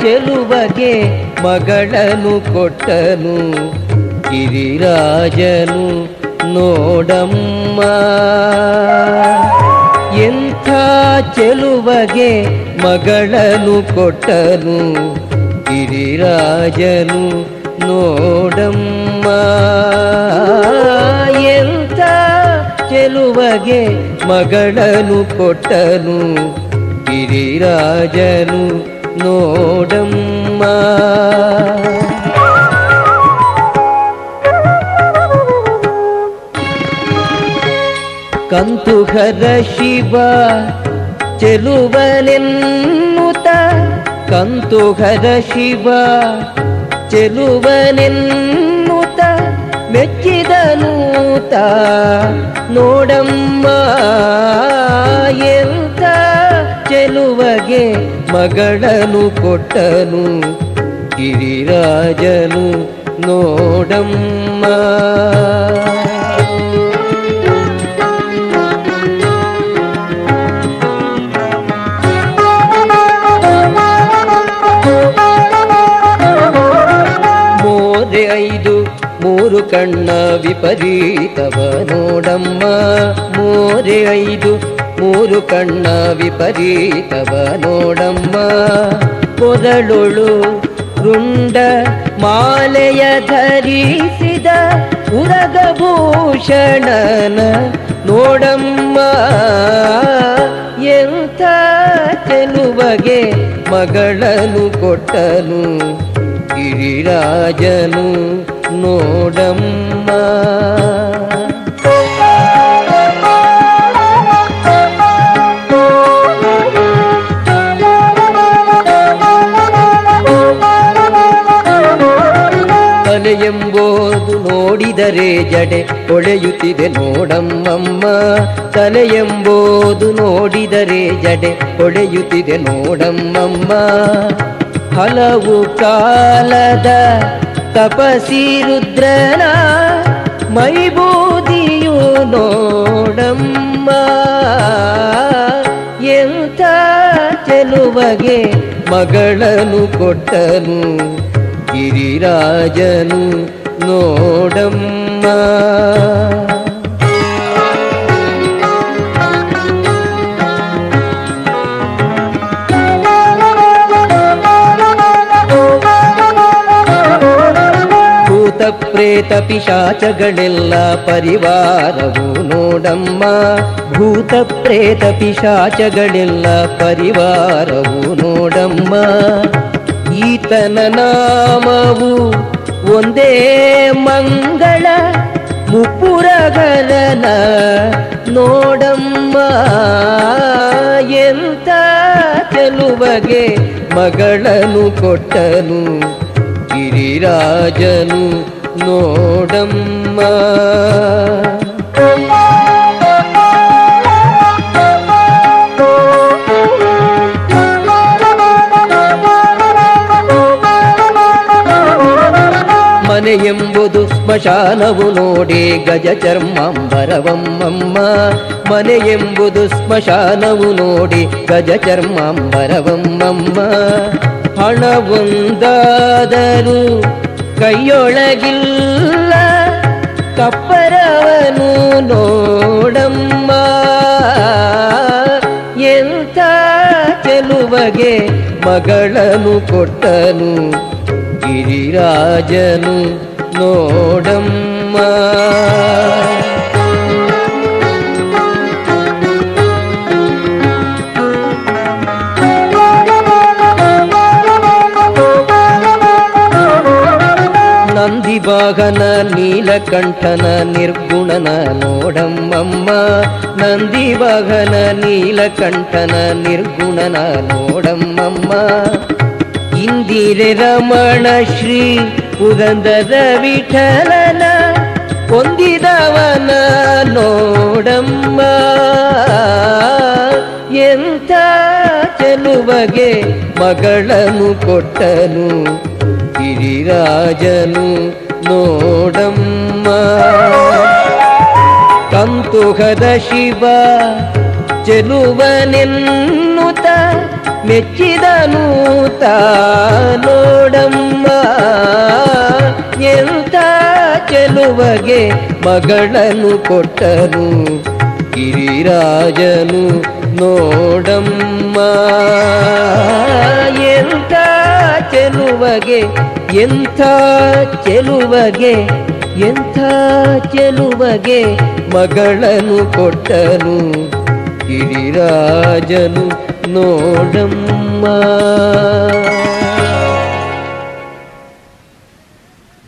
ಚೆಲುವಗೆ ಮಗಳನು ಕೊಟ್ಟನು? ಗಿರಿರಾಜನು ನೋಡಮ್ಮ. ಎಂಥ ಚೆಲುವಗೆ ಮಗಳನು ಕೊಟ್ಟನು? ಗಿರಿರಾಜನು ನೋಡಮ್ಮ. ಎಂಥ ಚೆಲುವಗೆ ಮಗಳನು ಕೊಟ್ಟನು? ಗಿರಿರಾಜನು ನೋಡಮ್ಮ ಕಂತುಘರ ಶಿವ ಚೆಲುವನೆನ್ನುತ ಕಂತುಘರ ಶಿವ ಚೆಲುವನೆನ್ನುತ ಮೆಚ್ಚಿದನೂತ ನೋಡಮ್ಮ ಎಂತ ಚೆಲುವಗೆ ಮಗಳನು ಕೊಟ್ಟನು ಗಿರಿರಾಜನು ನೋಡಮ್ಮ. ಮೋದೆ ಐದು ಮೂರು ಕಣ್ಣ ವಿಪರೀತವ ನೋಡಮ್ಮ. ಮೋರೆ ಐದು ಮೂರು ಕಣ್ಣ ವಿಪರೀತವ ನೋಡಮ್ಮ. ಕೊರಳುಳು ರುಂಡ ಮಾಲೆಯ ಧರಿಸಿದ ಉರಗಭೂಷಣನ ನೋಡಮ್ಮ. ಎಂಥ ಚೆಲುವಗೆ ಮಗಳನು ಕೊಟ್ಟನು ಗಿರಿರಾಜನು ನೋಡಮ್ಮ. ತಲೆ ಎಂಬುದು ನೋಡಿದರೆ ಜಡೆ ಹೊಳೆಯುತ್ತಿದೆ ನೋಡಮ್ಮಮ್ಮ. ತಲೆ ಎಂಬುದು ನೋಡಿದರೆ ಜಡೆ ಹೊಳೆಯುತ್ತಿದೆ ನೋಡಮ್ಮಮ್ಮ. ಹಲವು ಕಾಲದ ತಪಸಿ ರುದ್ರನ ಮೈಬೂದಿಯು ನೋಡಮ್ಮ. ಎಂಥ ಚೆಲುವಗೆ ಮಗಳನು ಕೊಟ್ಟನು. ಗಿರಿರಾಜನು ನೋಡಮ್ಮ ಭೂತ ಪ್ರೇತ ಪಿಶಾಚಗಳೆಲ್ಲ ಪರಿವಾರವು ನೋಡಮ್ಮ ಭೂತ ಪ್ರೇತ ಪಿಶಾಚಗಳೆಲ್ಲ ಪರಿವಾರವು ನೋಡಮ್ಮ ಈತನ ನಾಮವು ಒಂದೇ ಮಂಗಳ ಮುಪ್ಪುರಗಲನ ನೋಡಮ್ಮ ಎಂತ ಚೆಲುವಗೆ ಮಗಳನು ಕೊಟ್ಟನು ಗಿರಿರಾಜನು ನೋಡಮ್ಮ. ಮನೆ ಎಂಬುದು ಸ್ಮಶಾನವು ನೋಡಿ ಗಜ ಚರ್ಮಾಂಬರವಮ್ಮಮ್ಮ. ಎಂಬುದು ಸ್ಮಶಾನವು ನೋಡಿ ಗಜ ಚರ್ಮಾಂಬರವಮ್ಮಮ್ಮ. ಹಣವೊಂದಾದರೂ ಕೈಯೊಳಗಿಲ್ಲ, ಕಪ್ಪರವನು ನೋಡಮ್ಮ. ಎಂಥ ಚೆಲುವಗೆ ಮಗಳನು ಕೊಟ್ಟನು గిరిరాజను నోడమ్మ నందివాహన నీలకంఠన నిర్గుణన నోడమ్మమ్మ నందివాహన నీలకంఠన నిర్గుణన నోడమ్మమ్మ ಇಂದಿರೆ ರಮಣ ಶ್ರೀ ಪುರಂದರ ವಿಠಲನ ಹೊಂದಿದವನ ನೋಡಮ್ಮ. ಎಂಥ ಚೆಲುವಗೆ ಮಗಳನ್ನು ಕೊಟ್ಟನು ಗಿರಿರಾಜನು ನೋಡಮ್ಮ. ಕಂತುಹದ ಶಿವ ಚೆಲುವನೆನ್ನುತ್ತ ಮೆಚ್ಚಿದನು ನೋಡಮ್ಮ ಚೆಲುವಗೆ ಮಗಳನ್ನು ಕೊಟ್ಟನು. ಗಿರಿರಾಜನು ನೋಡಮ್ಮ. ಎಂಥ ಚೆಲುವಗೆ ಎಂಥ ಚೆಲುವಗೆ ಎಂಥ ಚೆಲುವಗೆ ಮಗಳನ್ನು ಕೊಟ್ಟನು. ಗಿರಿರಾಜನು ನೋಡಮ್ಮ.